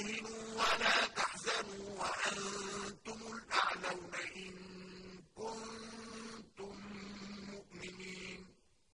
تهنوا ولا تحزنوا وأنتم